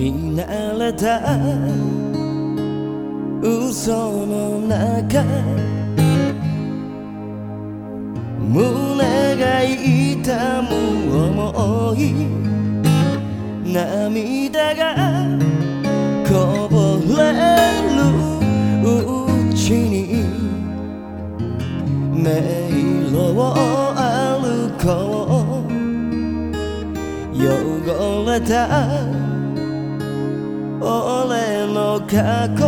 見慣れた嘘の中胸が痛む思い涙がこぼれるうちに迷路を歩こう汚れた俺の過去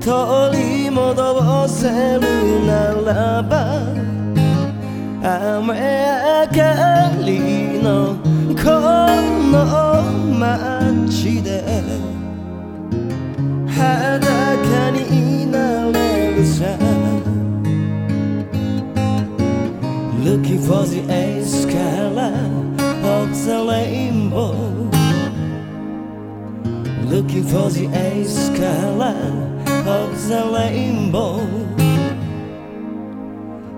取り戻せるならば雨上がりのこの街で裸になれるさ Looking for the ace color of the rainbow Looking for the ace color of the rainbow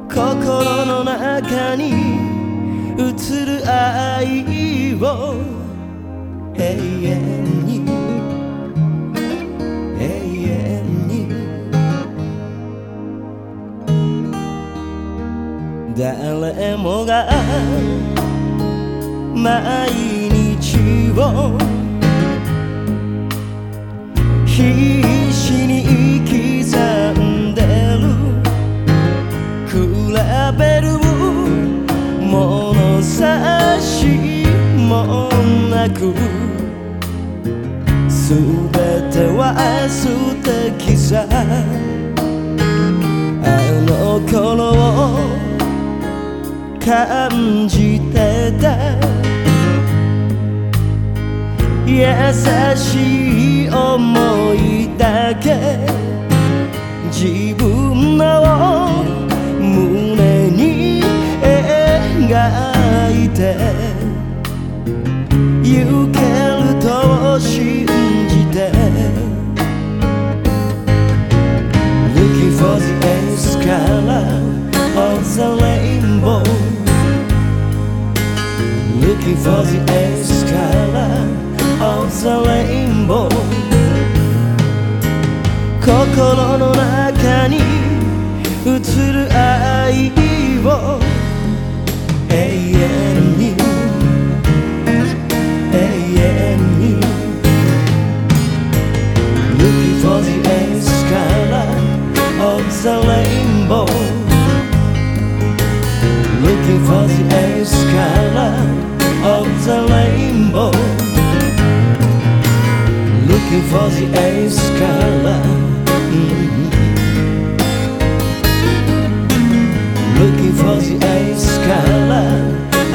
心の中に映る愛を。永遠に。永遠に。誰もが毎日を。必もなく全ては素敵さあの頃を感じてた優しい思いだけ自分の胸に描いて行けると信じて Looking for the ace color of the rainbow Looking for the ace color of the rainbow 心の中に映る愛を永遠に the ace color of the rainbow looking for the ace color. Mm-hmm. Looking for the ace color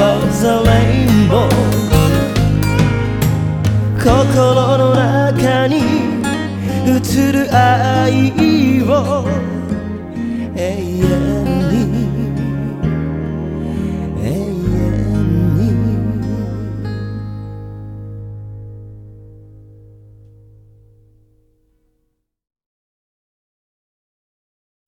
of the rainbow. 心の中に映る愛を